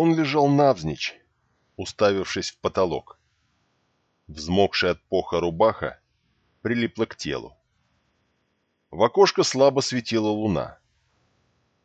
Он лежал навзничь, уставившись в потолок. Взмокшая от поха рубаха прилипла к телу. В окошко слабо светила луна.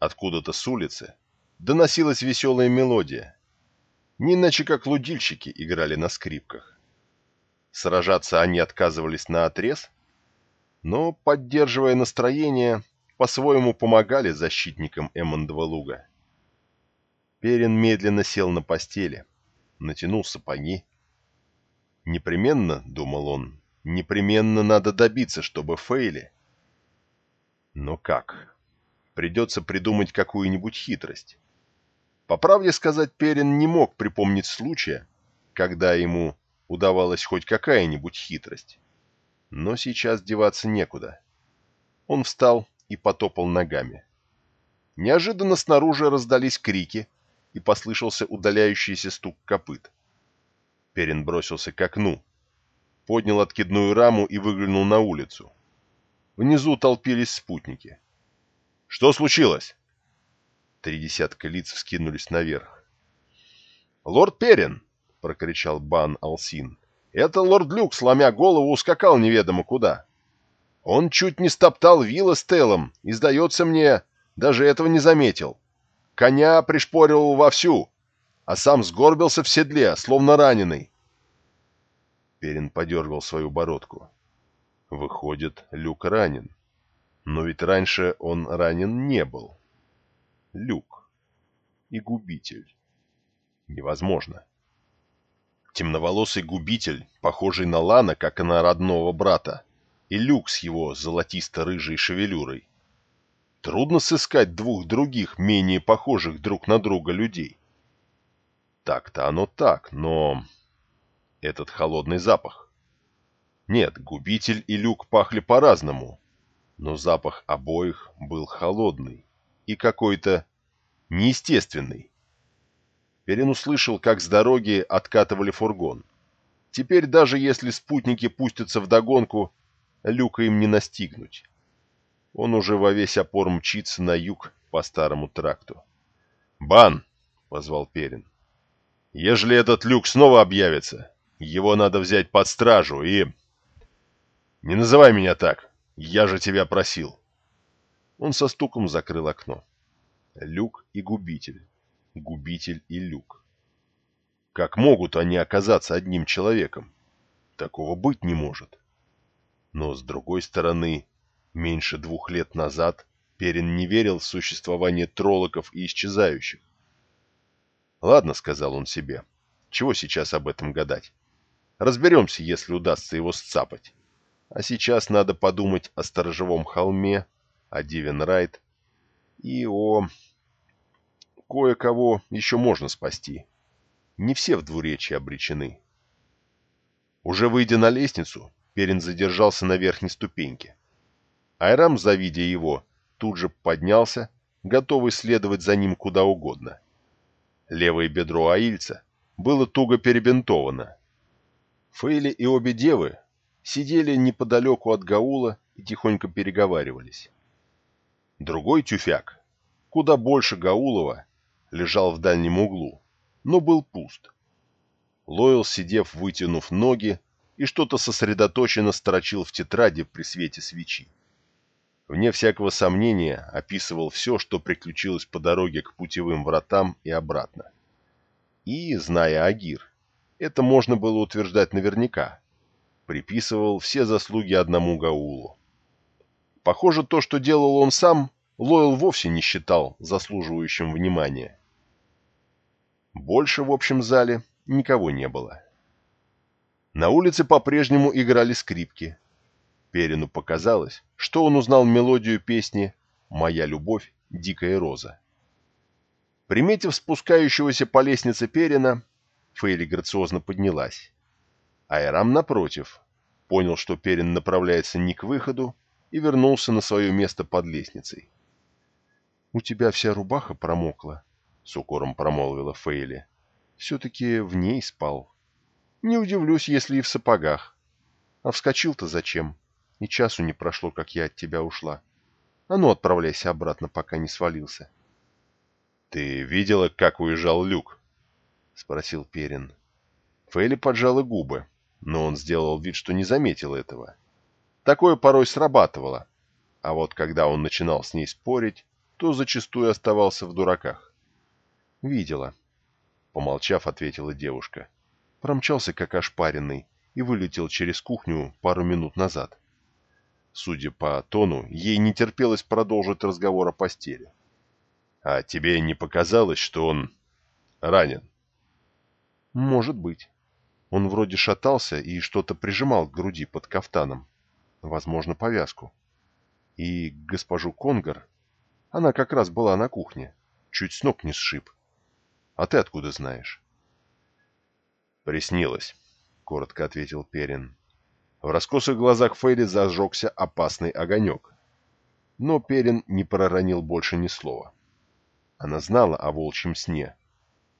Откуда-то с улицы доносилась веселая мелодия. Не иначе как лудильщики играли на скрипках. Сражаться они отказывались на отрез, но, поддерживая настроение, по-своему помогали защитникам Эммондова луга. Перин медленно сел на постели, натянул сапоги. Непременно, думал он, непременно надо добиться, чтобы Фейли. Но как? Придется придумать какую-нибудь хитрость. По правде сказать, Перин не мог припомнить случая, когда ему удавалась хоть какая-нибудь хитрость. Но сейчас деваться некуда. Он встал и потопал ногами. Неожиданно снаружи раздались крики, и послышался удаляющийся стук копыт. Перин бросился к окну, поднял откидную раму и выглянул на улицу. Внизу толпились спутники. «Что случилось?» Три десятка лиц вскинулись наверх. «Лорд Перин!» — прокричал Бан Алсин. «Это лорд Люк, сломя голову, ускакал неведомо куда. Он чуть не стоптал вилла с Телом и, сдается мне, даже этого не заметил. Коня пришпорил вовсю, а сам сгорбился в седле, словно раненый. Перин подергал свою бородку. Выходит, Люк ранен. Но ведь раньше он ранен не был. Люк. И губитель. Невозможно. Темноволосый губитель, похожий на Лана, как и на родного брата, и Люк с его золотисто-рыжей шевелюрой. Трудно сыскать двух других, менее похожих друг на друга людей. Так-то оно так, но... Этот холодный запах. Нет, губитель и люк пахли по-разному, но запах обоих был холодный и какой-то неестественный. Перин услышал, как с дороги откатывали фургон. Теперь даже если спутники пустятся в догонку, люка им не настигнуть. Он уже во весь опор мчится на юг по старому тракту. «Бан!» — позвал Перин. «Ежели этот люк снова объявится, его надо взять под стражу и...» «Не называй меня так, я же тебя просил!» Он со стуком закрыл окно. Люк и губитель. Губитель и люк. Как могут они оказаться одним человеком? Такого быть не может. Но, с другой стороны, Меньше двух лет назад Перин не верил в существование троллоков и исчезающих. «Ладно», — сказал он себе, — «чего сейчас об этом гадать? Разберемся, если удастся его сцапать. А сейчас надо подумать о Сторожевом холме, о Дивенрайт и о... Кое-кого еще можно спасти. Не все в двуречии обречены». Уже выйдя на лестницу, Перин задержался на верхней ступеньке. Айрам, завидя его, тут же поднялся, готовый следовать за ним куда угодно. Левое бедро аильца было туго перебинтовано. Фейли и обе девы сидели неподалеку от Гаула и тихонько переговаривались. Другой тюфяк, куда больше Гаулова, лежал в дальнем углу, но был пуст. Лойл, сидев, вытянув ноги, и что-то сосредоточенно строчил в тетради при свете свечи вне всякого сомнения описывал все, что приключилось по дороге к путевым вратам и обратно. И, зная Агир, это можно было утверждать наверняка, приписывал все заслуги одному Гаулу. Похоже, то, что делал он сам, Лойл вовсе не считал заслуживающим внимания. Больше в общем зале никого не было. На улице по-прежнему играли скрипки, Перину показалось, что он узнал мелодию песни «Моя любовь, дикая роза». Приметив спускающегося по лестнице Перина, Фейли грациозно поднялась. Айрам, напротив, понял, что Перин направляется не к выходу, и вернулся на свое место под лестницей. «У тебя вся рубаха промокла», — с укором промолвила Фейли. «Все-таки в ней спал. Не удивлюсь, если и в сапогах. А вскочил-то зачем?» И часу не прошло, как я от тебя ушла. А ну, отправляйся обратно, пока не свалился. «Ты видела, как уезжал Люк?» — спросил Перин. Фейли поджала губы, но он сделал вид, что не заметил этого. Такое порой срабатывало, а вот когда он начинал с ней спорить, то зачастую оставался в дураках. «Видела», — помолчав, ответила девушка. Промчался как ошпаренный и вылетел через кухню пару минут назад. Судя по тону, ей не терпелось продолжить разговор о постели. «А тебе не показалось, что он ранен?» «Может быть. Он вроде шатался и что-то прижимал к груди под кафтаном. Возможно, повязку. И госпожу Конгар, она как раз была на кухне, чуть с ног не сшиб. А ты откуда знаешь?» «Приснилось», — коротко ответил Перин. В раскосых глазах Фейли зажегся опасный огонек. Но Перин не проронил больше ни слова. Она знала о волчьем сне.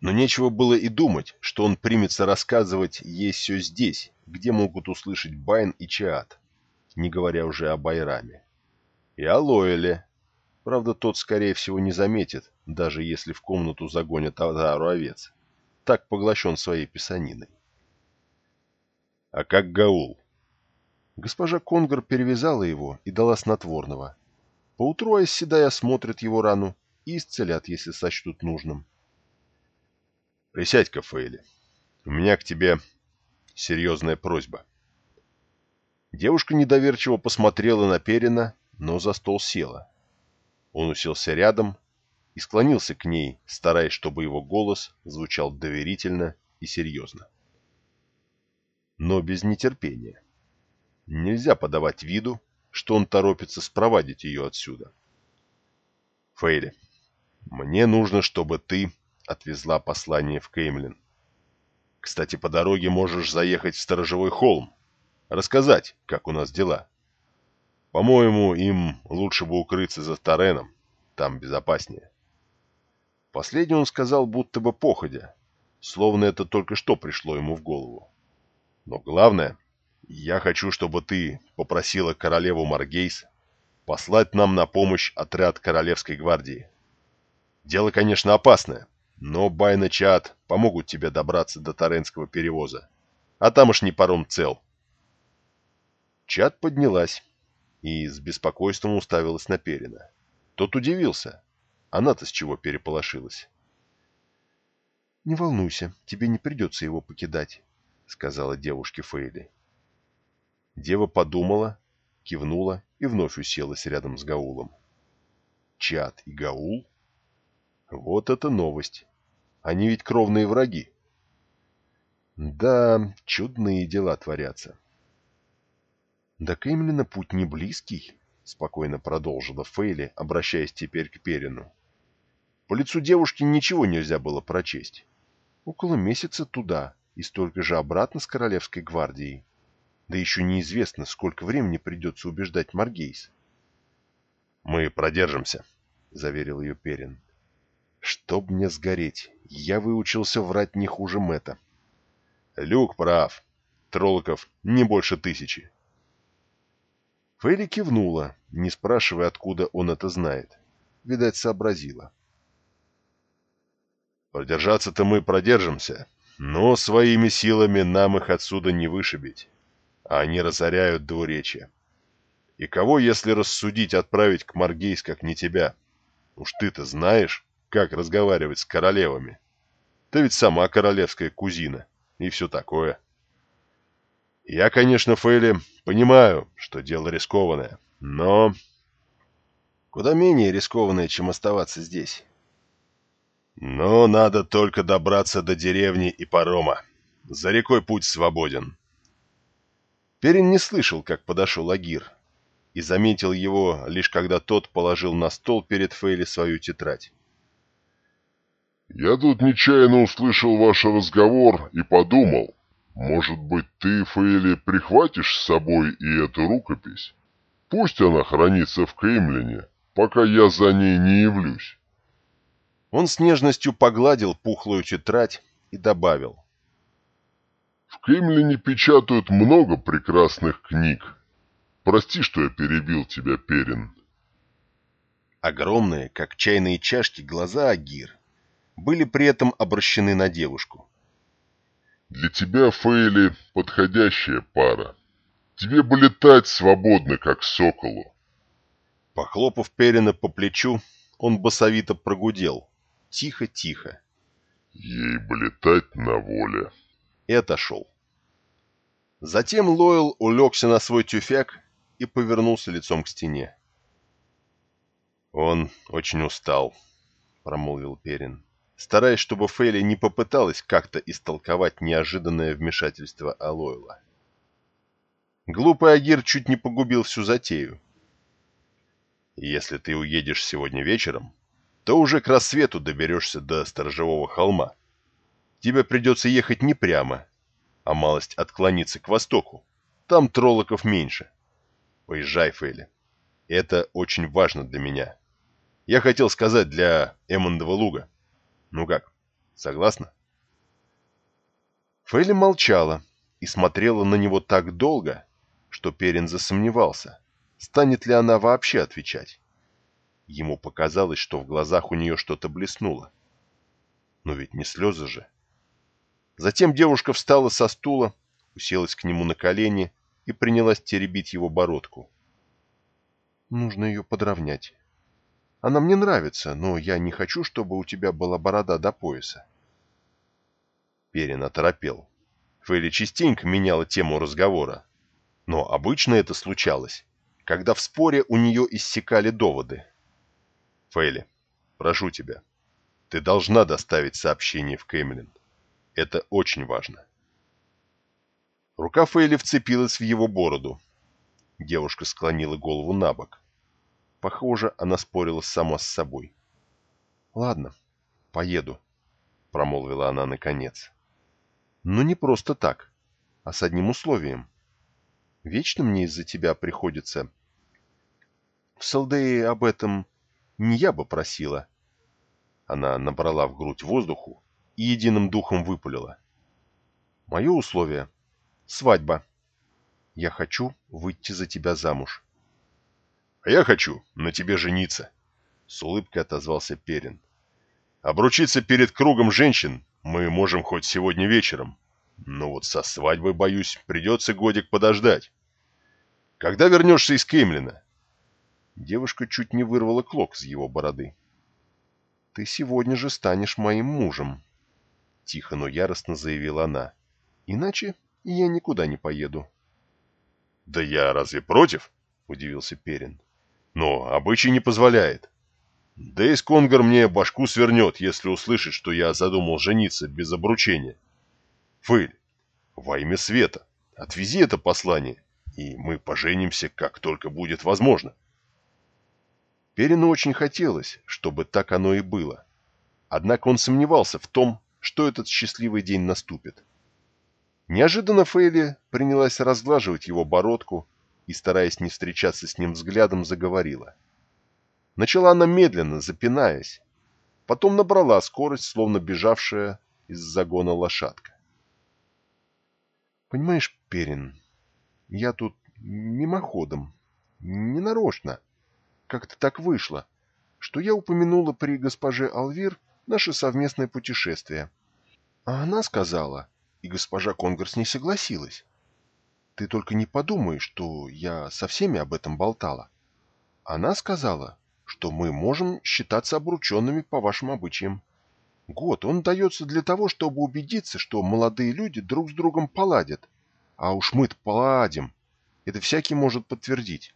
Но нечего было и думать, что он примется рассказывать ей все здесь, где могут услышать Байн и Чаат, не говоря уже о Байраме. И о Лоэле. Правда, тот, скорее всего, не заметит, даже если в комнату загонят Адару овец. Так поглощен своей писаниной. А как Гаул? Госпожа Конгар перевязала его и дала снотворного. Поутру Айсседай осмотрят его рану и исцелят, если сочтут нужным. «Присядь-ка, Фейли. У меня к тебе серьезная просьба». Девушка недоверчиво посмотрела на Перина, но за стол села. Он уселся рядом и склонился к ней, стараясь, чтобы его голос звучал доверительно и серьезно. Но без нетерпения. Нельзя подавать виду, что он торопится спровадить ее отсюда. Фейли, мне нужно, чтобы ты отвезла послание в Кеймлин. Кстати, по дороге можешь заехать в Сторожевой холм, рассказать, как у нас дела. По-моему, им лучше бы укрыться за Тареном, там безопаснее. Последний он сказал будто бы походя, словно это только что пришло ему в голову. Но главное, я хочу, чтобы ты попросила королеву Маргейс послать нам на помощь отряд Королевской гвардии. Дело, конечно, опасное, но Байна Чат помогут тебе добраться до Таренского перевоза. А тамошний паром цел. Чат поднялась и с беспокойством уставилась на Перина. Тот удивился. Она-то с чего переполошилась? «Не волнуйся, тебе не придется его покидать», — сказала девушке Фейли. Дева подумала, кивнула и вновь уселась рядом с Гаулом. Чат и Гаул? Вот это новость. Они ведь кровные враги. Да, чудные дела творятся. Да Кэмлина путь не близкий, спокойно продолжила Фейли, обращаясь теперь к Перину. По лицу девушки ничего нельзя было прочесть. Около месяца туда и столько же обратно с Королевской гвардией. Да еще неизвестно, сколько времени придется убеждать Маргейс. «Мы продержимся», — заверил ее Перин. «Чтоб мне сгореть, я выучился врать не хуже Мэтта». «Люк прав. Троллоков не больше тысячи». Фейли кивнула, не спрашивая, откуда он это знает. Видать, сообразила. «Продержаться-то мы продержимся, но своими силами нам их отсюда не вышибить а они разоряют двуречье. И кого, если рассудить, отправить к Маргейс, как не тебя? Уж ты-то знаешь, как разговаривать с королевами. Ты ведь сама королевская кузина, и все такое. Я, конечно, Фейли, понимаю, что дело рискованное, но... Куда менее рискованное, чем оставаться здесь. Но надо только добраться до деревни и парома. За рекой путь свободен. Перин не слышал, как подошел Агир, и заметил его, лишь когда тот положил на стол перед Фейли свою тетрадь. «Я тут нечаянно услышал ваш разговор и подумал, может быть, ты, Фейли, прихватишь с собой и эту рукопись? Пусть она хранится в Кремлине, пока я за ней не явлюсь». Он с нежностью погладил пухлую тетрадь и добавил. В Кремлине печатают много прекрасных книг. Прости, что я перебил тебя, Перин. Огромные, как чайные чашки, глаза Агир были при этом обращены на девушку. «Для тебя, Фейли, подходящая пара. Тебе бы летать свободно, как соколу». Похлопав Перина по плечу, он басовито прогудел. Тихо-тихо. «Ей бы летать на воле». И отошел. Затем Лойл улегся на свой тюфяк и повернулся лицом к стене. «Он очень устал», — промолвил Перин, стараясь, чтобы Фейли не попыталась как-то истолковать неожиданное вмешательство Алойла. Глупый Агир чуть не погубил всю затею. «Если ты уедешь сегодня вечером, то уже к рассвету доберешься до Сторожевого холма. Тебе придется ехать не прямо, а малость отклониться к востоку. Там троллоков меньше. Поезжай, Фейли. Это очень важно для меня». Я хотел сказать для Эммондова луга. Ну как, согласна? Фейли молчала и смотрела на него так долго, что Перин засомневался, станет ли она вообще отвечать. Ему показалось, что в глазах у нее что-то блеснуло. Но ведь не слезы же. Затем девушка встала со стула, уселась к нему на колени и принялась теребить его бородку. Нужно ее подровнять. Она мне нравится, но я не хочу, чтобы у тебя была борода до пояса. Перин оторопел. Фейли частенько меняла тему разговора. Но обычно это случалось, когда в споре у нее иссякали доводы. Фейли, прошу тебя, ты должна доставить сообщение в Кэмлин. Это очень важно. Рука Фейли вцепилась в его бороду. Девушка склонила голову на бок. Похоже, она спорила сама с собой. «Ладно, поеду», — промолвила она наконец. «Но не просто так, а с одним условием. Вечно мне из-за тебя приходится...» «В Салдее об этом не я бы просила». Она набрала в грудь воздуху и единым духом выпалила. «Мое условие — свадьба. Я хочу выйти за тебя замуж». А я хочу на тебе жениться, — с улыбкой отозвался Перин. Обручиться перед кругом женщин мы можем хоть сегодня вечером, но вот со свадьбой, боюсь, придется годик подождать. Когда вернешься из Кемлина? Девушка чуть не вырвала клок с его бороды. — Ты сегодня же станешь моим мужем, — тихо, но яростно заявила она. — Иначе я никуда не поеду. — Да я разве против? — удивился Перин. Но обычай не позволяет. Да и Сконгар мне башку свернет, если услышит, что я задумал жениться без обручения. Фыль, во имя света, отвези это послание, и мы поженимся, как только будет возможно. Перину очень хотелось, чтобы так оно и было. Однако он сомневался в том, что этот счастливый день наступит. Неожиданно Фейли принялась разглаживать его бородку, и, стараясь не встречаться с ним взглядом, заговорила. Начала она медленно, запинаясь, потом набрала скорость, словно бежавшая из загона лошадка. «Понимаешь, Перин, я тут мимоходом, ненарочно, как-то так вышло, что я упомянула при госпоже Алвир наше совместное путешествие. А она сказала, и госпожа Конгр с ней согласилась, ты только не подумай, что я со всеми об этом болтала. Она сказала, что мы можем считаться обрученными по вашим обычаям. Год, он дается для того, чтобы убедиться, что молодые люди друг с другом поладят. А уж мы-то поладим. Это всякий может подтвердить.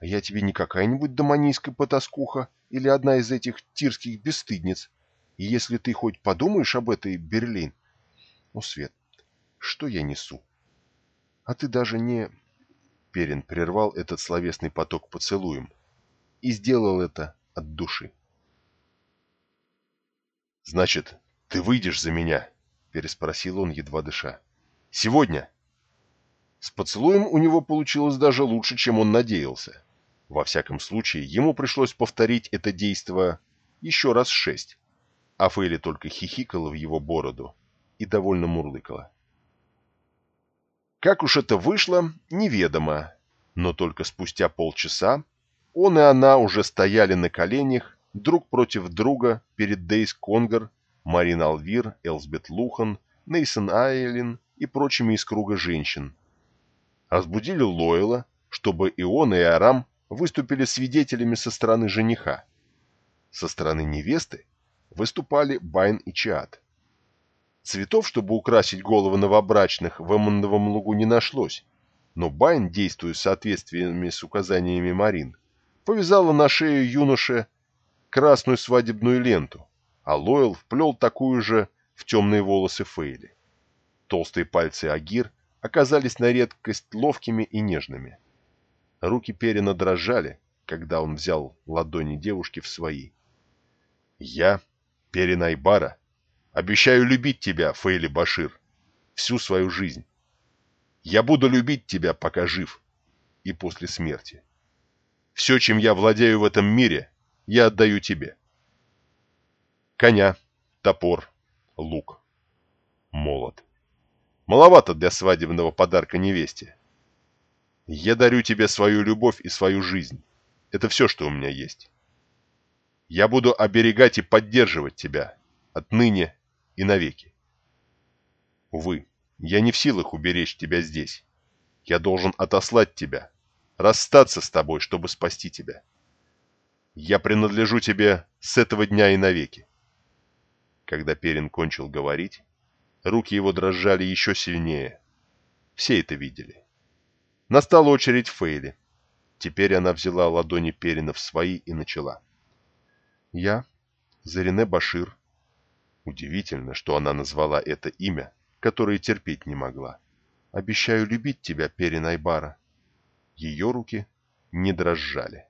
А я тебе не какая-нибудь доманийская потаскуха или одна из этих тирских бесстыдниц. И если ты хоть подумаешь об этой, Берлин... О, Свет, что я несу? А ты даже не...» Перин прервал этот словесный поток поцелуем и сделал это от души. «Значит, ты выйдешь за меня?» — переспросил он, едва дыша. «Сегодня?» С поцелуем у него получилось даже лучше, чем он надеялся. Во всяком случае, ему пришлось повторить это действо еще раз шесть, а Фейли только хихикала в его бороду и довольно мурлыкала. Как уж это вышло, неведомо, но только спустя полчаса он и она уже стояли на коленях друг против друга перед Дейс Конгар, Марин Алвир, Элсбет Лухан, Нейсон Айлин и прочими из круга женщин. Разбудили Лойла, чтобы и он, и Арам выступили свидетелями со стороны жениха. Со стороны невесты выступали Байн и Чиат. Цветов, чтобы украсить головы новобрачных, в Эммондовом лугу не нашлось, но Байн, действуя в соответствии с указаниями Марин, повязала на шею юноше красную свадебную ленту, а Лойл вплел такую же в темные волосы Фейли. Толстые пальцы Агир оказались на редкость ловкими и нежными. Руки Перина дрожали, когда он взял ладони девушки в свои. «Я, Перин Айбара, обещаю любить тебя, Фейли Башир, всю свою жизнь. Я буду любить тебя, пока жив, и после смерти. Все, чем я владею в этом мире, я отдаю тебе. Коня, топор, лук, молот. Маловато для свадебного подарка невесте. Я дарю тебе свою любовь и свою жизнь. Это все, что у меня есть. Я буду оберегать и поддерживать тебя отныне и навеки. Увы, я не в силах уберечь тебя здесь. Я должен отослать тебя, расстаться с тобой, чтобы спасти тебя. Я принадлежу тебе с этого дня и навеки. Когда Перин кончил говорить, руки его дрожали еще сильнее. Все это видели. Настала очередь Фейли. Теперь она взяла ладони Перина в свои и начала. «Я, Зарине Башир». Удивительно, что она назвала это имя, которое терпеть не могла. «Обещаю любить тебя, Перин Айбара». Ее руки не дрожали.